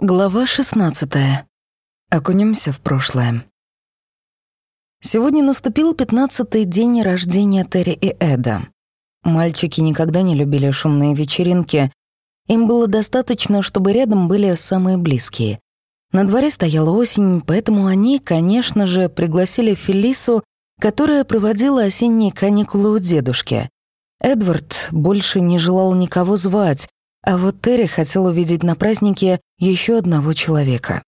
Глава 16. Окунемся в прошлое. Сегодня наступил пятнадцатый день рождения Терри и Эда. Мальчики никогда не любили шумные вечеринки. Им было достаточно, чтобы рядом были самые близкие. На дворе стояла осень, поэтому они, конечно же, пригласили Фелису, которая проводила осенние каникулы у дедушки. Эдвард больше не желал никого звать, а вот Терри хотел увидеть на празднике еще одного человека.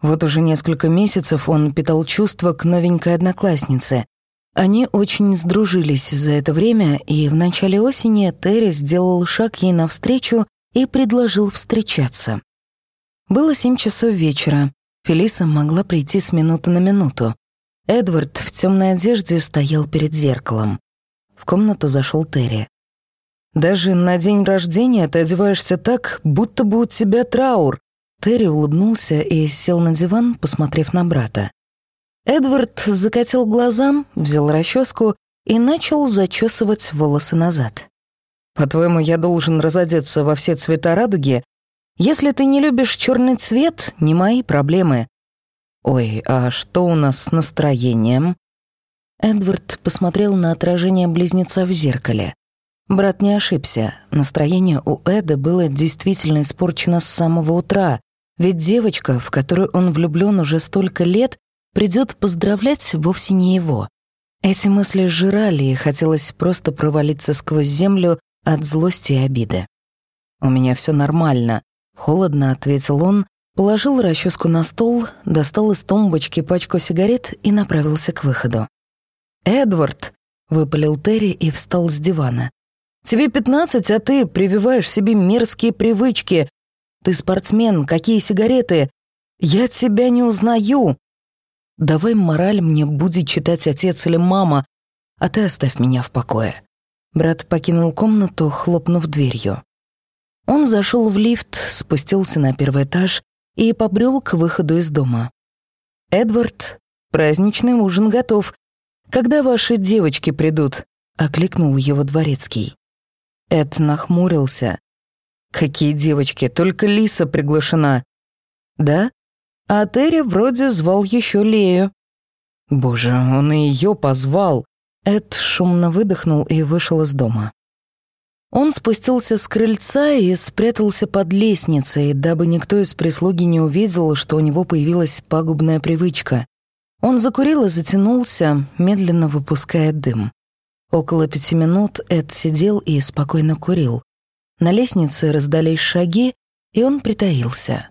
Вот уже несколько месяцев он питал чувства к новенькой однокласснице. Они очень сдружились за это время, и в начале осени Терри сделал шаг ей навстречу и предложил встречаться. Было семь часов вечера. Фелиса могла прийти с минуты на минуту. Эдвард в темной одежде стоял перед зеркалом. В комнату зашел Терри. Даже на день рождения ты одеваешься так, будто бы у тебя траур». Терри улыбнулся и сел на диван, посмотрев на брата. Эдвард закатил глазам, взял расческу и начал зачесывать волосы назад. «По-твоему, я должен разодеться во все цвета радуги? Если ты не любишь черный цвет, не мои проблемы». «Ой, а что у нас с настроением?» Эдвард посмотрел на отражение близнеца в зеркале. Брат не ошибся. Настроение у Эда было действительно испорчено с самого утра, ведь девочка, в которую он влюблен уже столько лет, придет поздравлять вовсе не его. Эти мысли сжирали, и хотелось просто провалиться сквозь землю от злости и обиды. «У меня все нормально», — холодно ответил он, положил расческу на стол, достал из тумбочки пачку сигарет и направился к выходу. «Эдвард!» — выпалил Терри и встал с дивана. Тебе пятнадцать, а ты прививаешь себе мерзкие привычки. Ты спортсмен, какие сигареты? Я тебя не узнаю. Давай мораль мне будет читать отец или мама, а ты оставь меня в покое». Брат покинул комнату, хлопнув дверью. Он зашел в лифт, спустился на первый этаж и побрел к выходу из дома. «Эдвард, праздничный ужин готов. Когда ваши девочки придут?» — окликнул его дворецкий. Эд нахмурился. «Какие девочки, только Лиса приглашена». «Да? А Терри вроде звал еще Лею». «Боже, он и ее позвал». Эд шумно выдохнул и вышел из дома. Он спустился с крыльца и спрятался под лестницей, дабы никто из прислуги не увидел, что у него появилась пагубная привычка. Он закурил и затянулся, медленно выпуская дым. Около пяти минут Эд сидел и спокойно курил. На лестнице раздались шаги, и он притаился.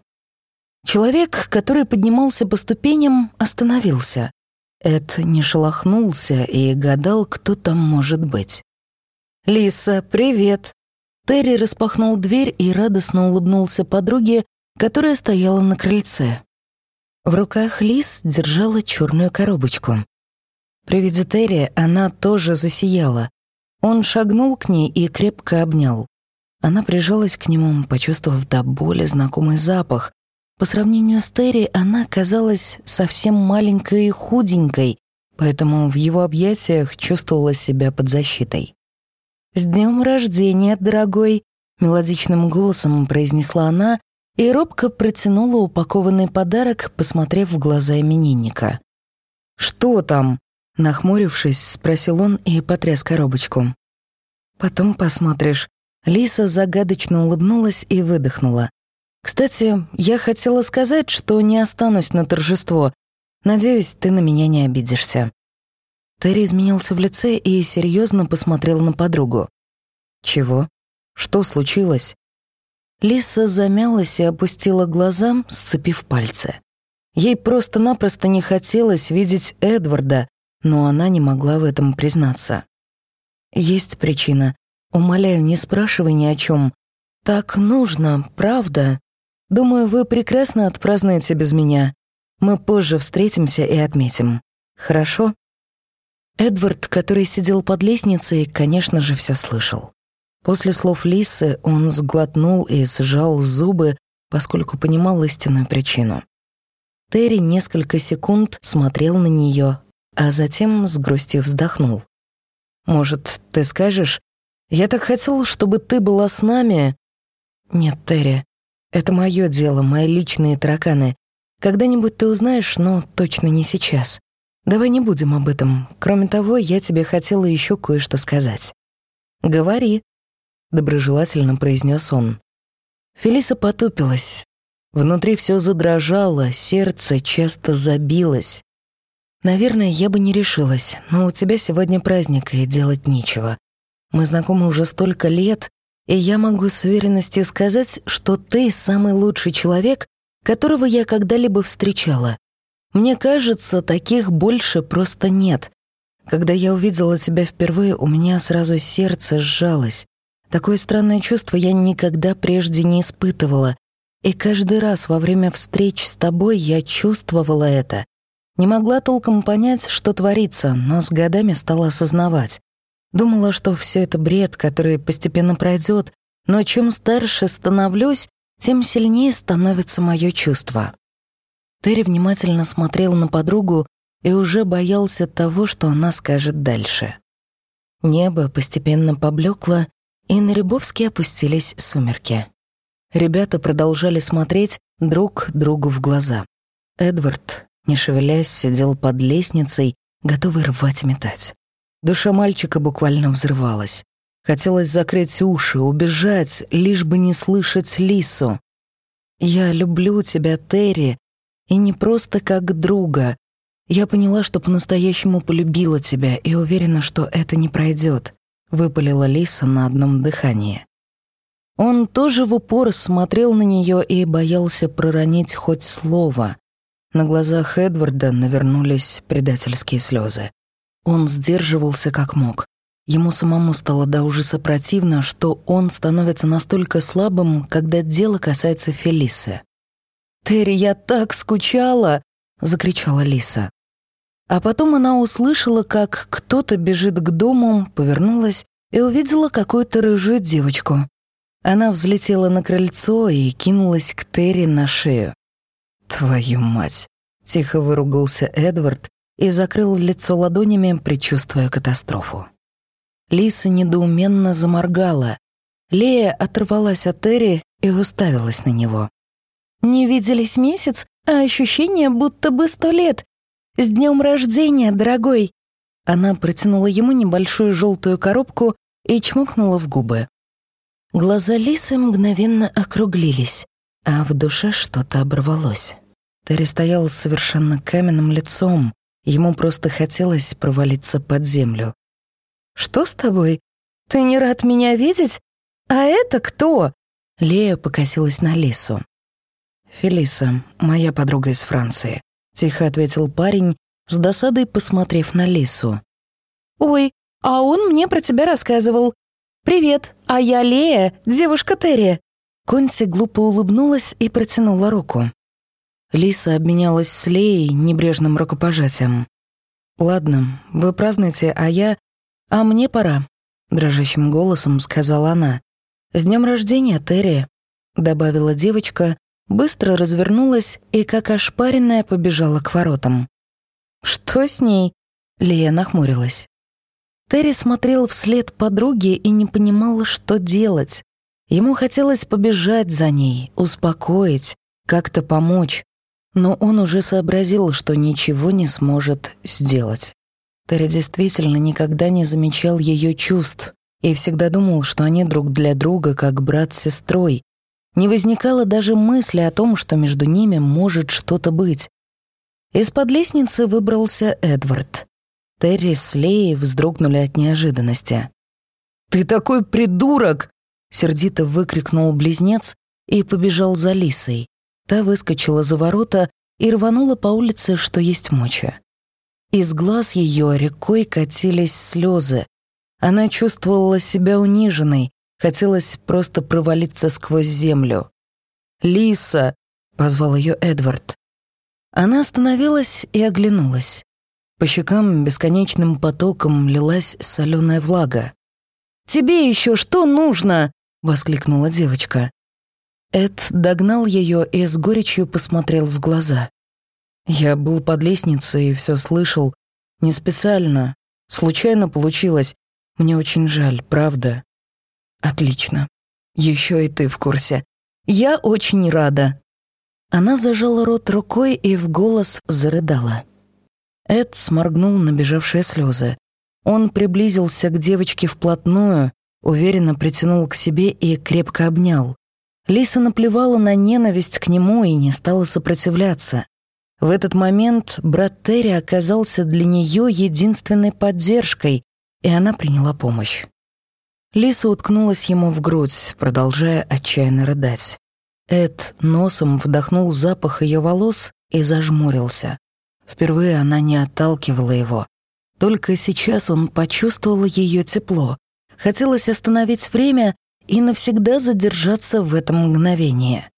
Человек, который поднимался по ступеням, остановился. Эд не шелохнулся и гадал, кто там может быть. «Лиса, привет!» Терри распахнул дверь и радостно улыбнулся подруге, которая стояла на крыльце. В руках Лис держала черную коробочку. При виде Терри она тоже засияла. Он шагнул к ней и крепко обнял. Она прижалась к нему, почувствовав до боли знакомый запах. По сравнению с Терри она казалась совсем маленькой и худенькой, поэтому в его объятиях чувствовала себя под защитой. «С днем рождения, дорогой!» — мелодичным голосом произнесла она и робко протянула упакованный подарок, посмотрев в глаза именинника. «Что там?» Нахмурившись, спросил он и потряс коробочку. «Потом посмотришь». Лиса загадочно улыбнулась и выдохнула. «Кстати, я хотела сказать, что не останусь на торжество. Надеюсь, ты на меня не обидишься». Терри изменился в лице и серьезно посмотрел на подругу. «Чего? Что случилось?» Лиса замялась и опустила глаза, сцепив пальцы. Ей просто-напросто не хотелось видеть Эдварда, но она не могла в этом признаться. «Есть причина. Умоляю, не спрашивай ни о чем. Так нужно, правда. Думаю, вы прекрасно отпразднуете без меня. Мы позже встретимся и отметим. Хорошо?» Эдвард, который сидел под лестницей, конечно же, все слышал. После слов Лисы он сглотнул и сжал зубы, поскольку понимал истинную причину. Терри несколько секунд смотрел на нее, а затем с грустью вздохнул. «Может, ты скажешь? Я так хотел, чтобы ты была с нами». «Нет, Терри, Это мое дело, мои личные тараканы. Когда-нибудь ты узнаешь, но точно не сейчас. Давай не будем об этом. Кроме того, я тебе хотела еще кое-что сказать. Говори, доброжелательно произнес он. Фелиса потупилась. Внутри все задрожало, сердце часто забилось. Наверное, я бы не решилась, но у тебя сегодня праздник, и делать нечего. Мы знакомы уже столько лет, и я могу с уверенностью сказать, что ты самый лучший человек, которого я когда-либо встречала. Мне кажется, таких больше просто нет. Когда я увидела тебя впервые, у меня сразу сердце сжалось. Такое странное чувство я никогда прежде не испытывала. И каждый раз во время встреч с тобой я чувствовала это. Не могла толком понять, что творится, но с годами стала осознавать. Думала, что все это бред, который постепенно пройдет, но чем старше становлюсь, тем сильнее становится мое чувство. Терри внимательно смотрел на подругу и уже боялся того, что она скажет дальше. Небо постепенно поблекло, и на Рябовске опустились сумерки. Ребята продолжали смотреть друг другу в глаза. Эдвард не шевелясь, сидел под лестницей, готовый рвать и метать. Душа мальчика буквально взрывалась. Хотелось закрыть уши, убежать, лишь бы не слышать Лису. «Я люблю тебя, Терри, и не просто как друга. Я поняла, что по-настоящему полюбила тебя и уверена, что это не пройдет», — выпалила Лиса на одном дыхании. Он тоже в упор смотрел на нее и боялся проронить хоть слово. На глазах Эдварда навернулись предательские слезы. Он сдерживался как мог. Ему самому стало до ужаса противно, что он становится настолько слабым, когда дело касается Фелисы. «Терри, я так скучала!» — закричала Лиса. А потом она услышала, как кто-то бежит к дому, повернулась и увидела какую-то рыжую девочку. Она взлетела на крыльцо и кинулась к Терри на шею. «Твою мать!» — тихо выругался Эдвард и закрыл лицо ладонями, предчувствуя катастрофу. Лиса недоуменно заморгала. Лея оторвалась от Терри и уставилась на него. «Не виделись месяц, а ощущение, будто бы сто лет. С днем рождения, дорогой!» Она протянула ему небольшую желтую коробку и чмокнула в губы. Глаза Лисы мгновенно округлились, а в душе что-то оборвалось. Терри стоял с совершенно каменным лицом, ему просто хотелось провалиться под землю. «Что с тобой? Ты не рад меня видеть? А это кто?» Лея покосилась на Лису. «Фелиса, моя подруга из Франции», — тихо ответил парень, с досадой посмотрев на Лису. «Ой, а он мне про тебя рассказывал. Привет, а я Лея, девушка Терри». Конти глупо улыбнулась и протянула руку. Лиса обменялась с Леей небрежным рукопожатием. «Ладно, вы празднуете, а я... А мне пора», — дрожащим голосом сказала она. «С днем рождения, Терри», — добавила девочка, быстро развернулась и, как ошпаренная, побежала к воротам. «Что с ней?» — Лея нахмурилась. Терри смотрел вслед подруге и не понимал, что делать. Ему хотелось побежать за ней, успокоить, как-то помочь, но он уже сообразил, что ничего не сможет сделать. Терри действительно никогда не замечал ее чувств и всегда думал, что они друг для друга как брат с сестрой. Не возникало даже мысли о том, что между ними может что-то быть. Из-под лестницы выбрался Эдвард. Терри с Леей вздрогнули от неожиданности. «Ты такой придурок!» — сердито выкрикнул близнец и побежал за Лисой. Та выскочила за ворота и рванула по улице, что есть моча. Из глаз ее рекой катились слезы. Она чувствовала себя униженной, хотелось просто провалиться сквозь землю. «Лиса!» — позвал ее Эдвард. Она остановилась и оглянулась. По щекам бесконечным потоком лилась соленая влага. «Тебе еще что нужно?» — воскликнула девочка. Эд догнал ее и с горечью посмотрел в глаза. Я был под лестницей и все слышал. Не специально. Случайно получилось. Мне очень жаль, правда. Отлично. Еще и ты в курсе. Я очень рада». Она зажала рот рукой и в голос зарыдала. Эд сморгнул набежавшие слезы. Он приблизился к девочке вплотную, уверенно притянул к себе и крепко обнял. Лиса наплевала на ненависть к нему и не стала сопротивляться. В этот момент брат Терри оказался для нее единственной поддержкой, и она приняла помощь. Лиса уткнулась ему в грудь, продолжая отчаянно рыдать. Эд носом вдохнул запах ее волос и зажмурился. Впервые она не отталкивала его. Только сейчас он почувствовал ее тепло. Хотелось остановить время и навсегда задержаться в этом мгновении.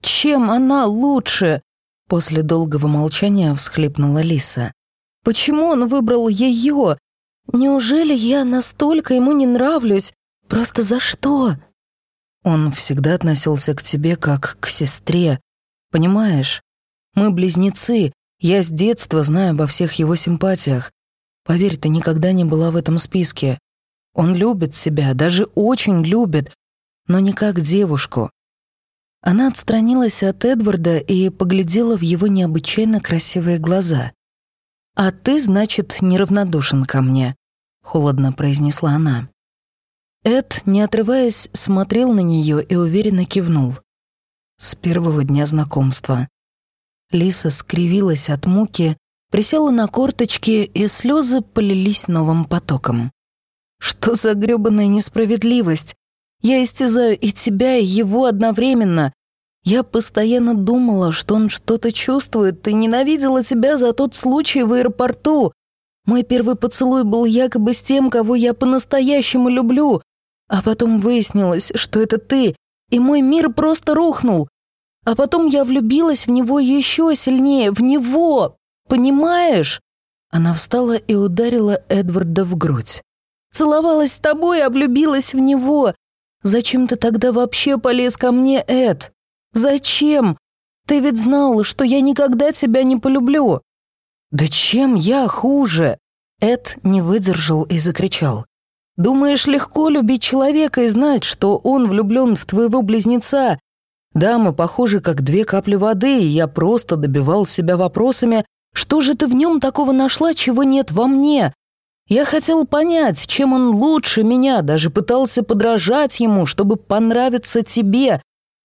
«Чем она лучше?» После долгого молчания всхлипнула Лиса. «Почему он выбрал ее? Неужели я настолько ему не нравлюсь? Просто за что?» Он всегда относился к тебе как к сестре. Понимаешь? Мы близнецы, я с детства знаю обо всех его симпатиях. Поверь, ты никогда не была в этом списке. Он любит себя, даже очень любит, но не как девушку. Она отстранилась от Эдварда и поглядела в его необычайно красивые глаза. «А ты, значит, неравнодушен ко мне», — холодно произнесла она. Эд, не отрываясь, смотрел на нее и уверенно кивнул. С первого дня знакомства. Лиса скривилась от муки, присела на корточки, и слезы полились новым потоком. «Что за грёбаная несправедливость? Я истязаю и тебя, и его одновременно. Я постоянно думала, что он что-то чувствует, и ненавидела тебя за тот случай в аэропорту. Мой первый поцелуй был якобы с тем, кого я по-настоящему люблю, а потом выяснилось, что это ты, и мой мир просто рухнул. А потом я влюбилась в него еще сильнее, в него, понимаешь?» Она встала и ударила Эдварда в грудь. «Целовалась с тобой, а влюбилась в него. Зачем ты тогда вообще полез ко мне, Эд? Зачем? Ты ведь знал, что я никогда тебя не полюблю». «Да чем я хуже?» Эд не выдержал и закричал. Думаешь, легко любить человека и знать, что он влюблен в твоего близнеца? Да, мы похожи как две капли воды, и я просто добивал себя вопросами, что же ты в нем такого нашла, чего нет во мне? Я хотел понять, чем он лучше меня, даже пытался подражать ему, чтобы понравиться тебе,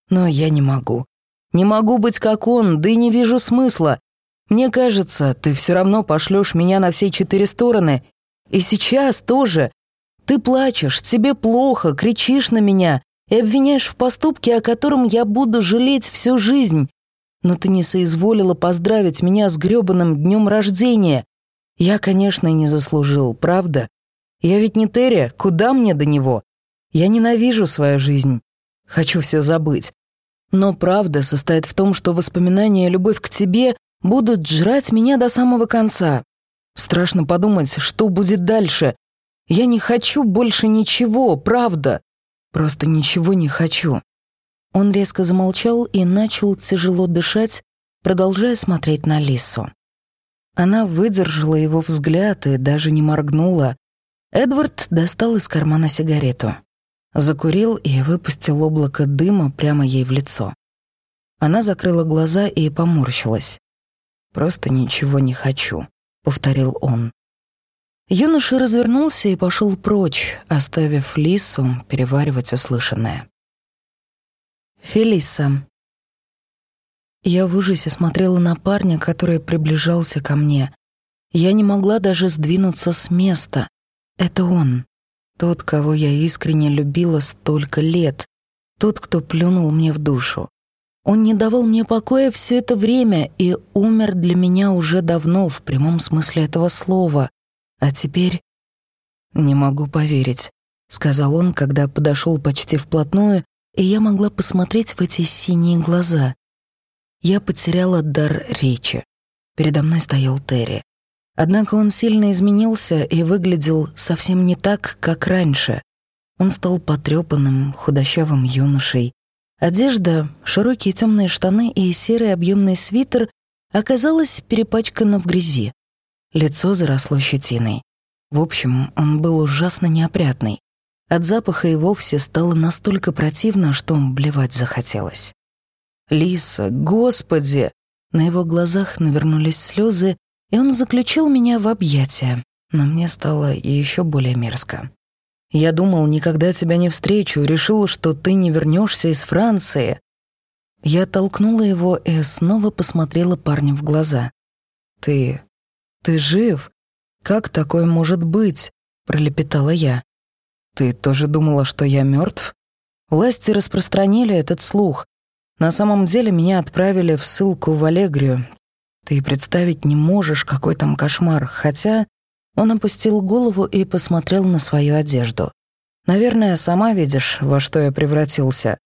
но я не могу. Не могу быть как он, да и не вижу смысла. Мне кажется, ты все равно пошлешь меня на все четыре стороны. И сейчас тоже. Ты плачешь, тебе плохо, кричишь на меня и обвиняешь в поступке, о котором я буду жалеть всю жизнь. Но ты не соизволила поздравить меня с грёбаным днем рождения. Я, конечно, не заслужил, правда? Я ведь не Терри, куда мне до него? Я ненавижу свою жизнь. Хочу все забыть. Но правда состоит в том, что воспоминания любовь к тебе будут жрать меня до самого конца. Страшно подумать, что будет дальше. Я не хочу больше ничего, правда. Просто ничего не хочу». Он резко замолчал и начал тяжело дышать, продолжая смотреть на Лису. Она выдержала его взгляд и даже не моргнула. Эдвард достал из кармана сигарету. Закурил и выпустил облако дыма прямо ей в лицо. Она закрыла глаза и поморщилась. «Просто ничего не хочу», — повторил он. Юноша развернулся и пошел прочь, оставив Лису переваривать услышанное. Фелиса. Я в ужасе смотрела на парня, который приближался ко мне. Я не могла даже сдвинуться с места. Это он. Тот, кого я искренне любила столько лет. Тот, кто плюнул мне в душу. Он не давал мне покоя все это время и умер для меня уже давно, в прямом смысле этого слова. А теперь... «Не могу поверить», — сказал он, когда подошел почти вплотную, и я могла посмотреть в эти синие глаза. Я потеряла дар речи. Передо мной стоял Терри. Однако он сильно изменился и выглядел совсем не так, как раньше. Он стал потрепанным, худощавым юношей. Одежда, широкие темные штаны и серый объемный свитер оказалась перепачкана в грязи. Лицо заросло щетиной. В общем, он был ужасно неопрятный. От запаха и вовсе стало настолько противно, что блевать захотелось. «Лиса, господи!» На его глазах навернулись слезы, и он заключил меня в объятия, но мне стало еще более мерзко. «Я думал, никогда тебя не встречу, решил, что ты не вернешься из Франции». Я толкнула его и снова посмотрела парню в глаза. «Ты... ты жив? Как такое может быть?» — пролепетала я. «Ты тоже думала, что я мертв? Власти распространили этот слух. На самом деле меня отправили в ссылку в Аллегрию. Ты представить не можешь, какой там кошмар, хотя он опустил голову и посмотрел на свою одежду. Наверное, сама видишь, во что я превратился.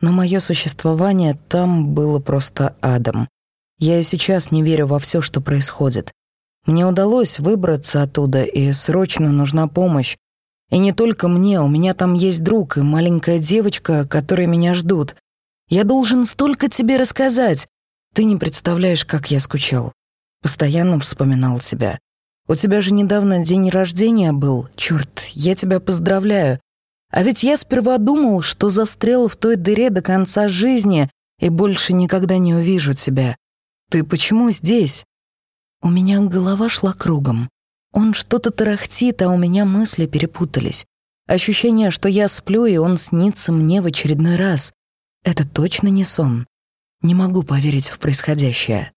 Но мое существование там было просто адом. Я и сейчас не верю во все, что происходит. Мне удалось выбраться оттуда, и срочно нужна помощь. И не только мне, у меня там есть друг и маленькая девочка, которые меня ждут. Я должен столько тебе рассказать. Ты не представляешь, как я скучал. Постоянно вспоминал тебя. У тебя же недавно день рождения был. Чёрт, я тебя поздравляю. А ведь я сперва думал, что застрял в той дыре до конца жизни и больше никогда не увижу тебя. Ты почему здесь? У меня голова шла кругом. Он что-то тарахтит, а у меня мысли перепутались. Ощущение, что я сплю, и он снится мне в очередной раз. Это точно не сон. Не могу поверить в происходящее.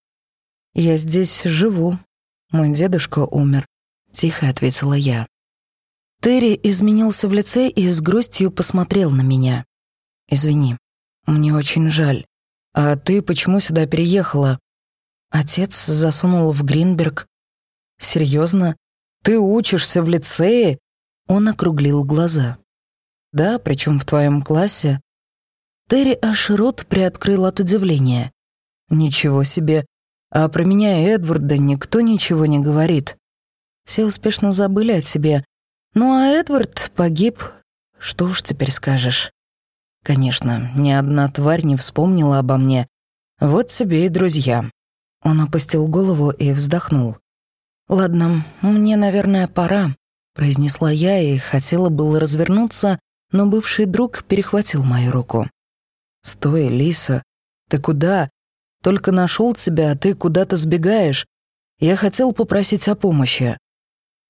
Я здесь живу. Мой дедушка умер. Тихо ответила я. Терри изменился в лице и с грустью посмотрел на меня. «Извини, мне очень жаль. А ты почему сюда переехала?» Отец засунул в Гринберг. «Серьезно? Ты учишься в лицее?» Он округлил глаза. «Да, причем в твоем классе. Терри аж рот приоткрыл от удивления. «Ничего себе! А про меня и Эдварда никто ничего не говорит. Все успешно забыли о тебе. Ну а Эдвард погиб. Что уж теперь скажешь?» Конечно, ни одна тварь не вспомнила обо мне. Вот тебе и друзья. Он опустил голову и вздохнул. «Ладно, мне, наверное, пора», — произнесла я и хотела было развернуться, но бывший друг перехватил мою руку. «Стой, Лиса, ты куда? Только нашел тебя, а ты куда-то сбегаешь. Я хотел попросить о помощи».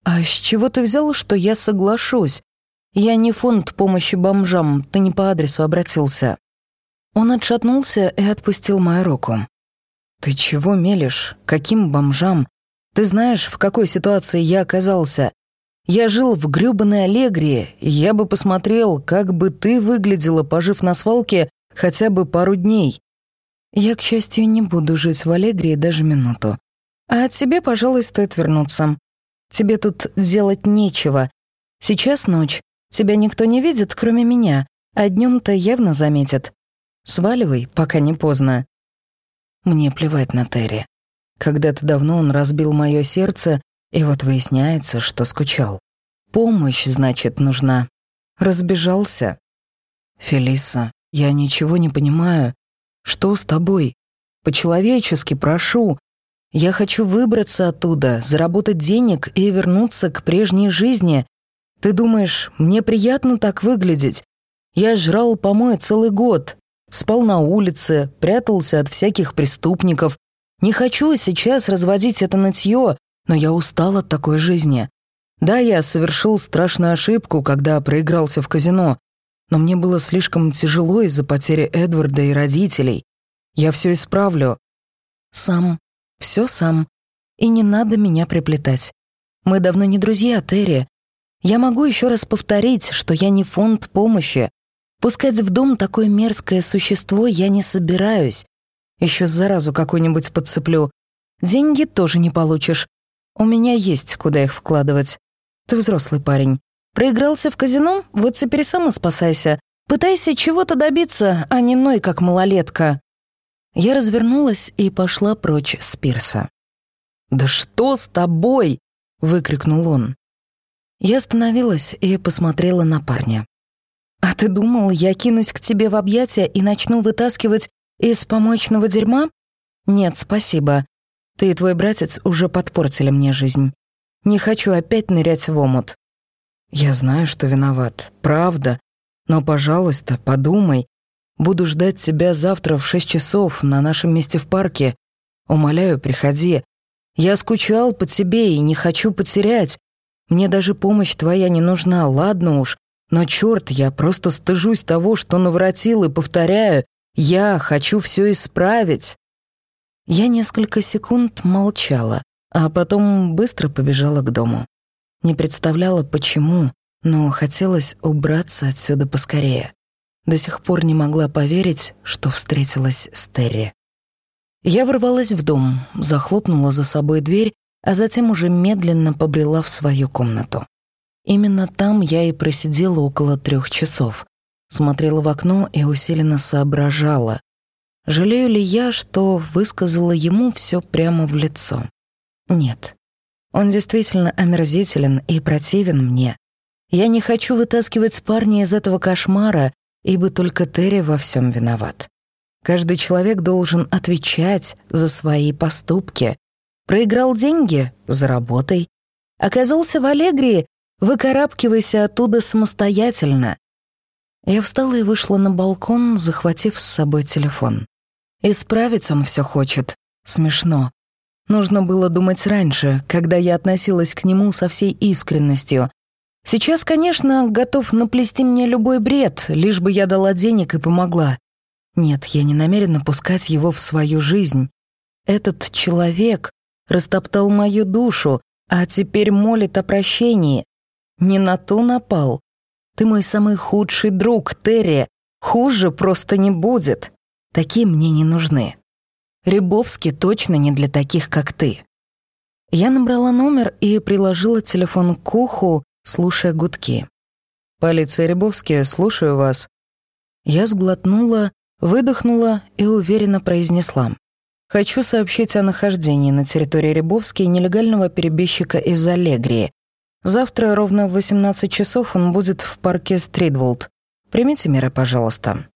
«А с чего ты взял, что я соглашусь? Я не фонд помощи бомжам, ты не по адресу обратился». Он отшатнулся и отпустил мою руку. «Ты чего мелешь? Каким бомжам? Ты знаешь, в какой ситуации я оказался? Я жил в грёбаной Аллегрии, и я бы посмотрел, как бы ты выглядела, пожив на свалке хотя бы пару дней. Я, к счастью, не буду жить в Аллегрии даже минуту. А тебе, пожалуй, стоит вернуться. Тебе тут делать нечего. Сейчас ночь. Тебя никто не видит, кроме меня, а днем то явно заметят. Сваливай, пока не поздно. Мне плевать на Терри. Когда-то давно он разбил мое сердце, и вот выясняется, что скучал. Помощь, значит, нужна. Разбежался. Фелиса, я ничего не понимаю. Что с тобой? По-человечески прошу. Я хочу выбраться оттуда, заработать денег и вернуться к прежней жизни. Ты думаешь, мне приятно так выглядеть? Я жрал помои целый год, спал на улице, прятался от всяких преступников. Не хочу сейчас разводить это нытье, но я устал от такой жизни. Да, я совершил страшную ошибку, когда проигрался в казино, но мне было слишком тяжело из-за потери Эдварда и родителей. Я все исправлю. Сам. Все сам. И не надо меня приплетать. Мы давно не друзья, Терри. Я могу еще раз повторить, что я не фонд помощи. Пускать в дом такое мерзкое существо я не собираюсь. Еще заразу какую-нибудь подцеплю. Деньги тоже не получишь. У меня есть куда их вкладывать. Ты взрослый парень. Проигрался в казино? Вот теперь сам и спасайся. Пытайся чего-то добиться, а не ной, как малолетка». Я развернулась и пошла прочь с пирса. «Да что с тобой?» — выкрикнул он. Я остановилась и посмотрела на парня. «А ты думал, я кинусь к тебе в объятия и начну вытаскивать из помоечного дерьма? Нет, спасибо. Ты и твой братец уже подпортили мне жизнь. Не хочу опять нырять в омут. Я знаю, что виноват, правда. Но, пожалуйста, подумай. Буду ждать тебя завтра в шесть часов на нашем месте в парке. Умоляю, приходи. Я скучал по тебе и не хочу потерять. Мне даже помощь твоя не нужна, ладно уж. Но черт, я просто стыжусь того, что наворотил, и повторяю, я хочу все исправить. Я несколько секунд молчала, а потом быстро побежала к дому. Не представляла, почему, но хотелось убраться отсюда поскорее. До сих пор не могла поверить, что встретилась с Терри. Я ворвалась в дом, захлопнула за собой дверь, а затем уже медленно побрела в свою комнату. Именно там я и просидела около трех часов. Смотрела в окно и усиленно соображала. Жалею ли я, что высказала ему все прямо в лицо? Нет. Он действительно омерзителен и противен мне. Я не хочу вытаскивать парня из этого кошмара, ибо только Терри во всем виноват. Каждый человек должен отвечать за свои поступки. Проиграл деньги — заработай. Оказался в Аллегрии — выкарабкивайся оттуда самостоятельно. Я встала и вышла на балкон, захватив с собой телефон. Исправить он все хочет. Смешно. Нужно было думать раньше, когда я относилась к нему со всей искренностью. Сейчас, конечно, готов наплести мне любой бред, лишь бы я дала денег и помогла. Нет, я не намерена пускать его в свою жизнь. Этот человек растоптал мою душу, а теперь молит о прощении. Не на ту напал. Ты мой самый худший друг, Терри. Хуже просто не будет. Такие мне не нужны. Рябовский точно не для таких, как ты. Я набрала номер и приложила телефон к уху, слушая гудки. «Полиция Рябовский, слушаю вас». Я сглотнула, выдохнула и уверенно произнесла. «Хочу сообщить о нахождении на территории Рябовски нелегального перебежчика из Аллегрии. Завтра ровно в 18 часов он будет в парке Стритволд. Примите меры, пожалуйста».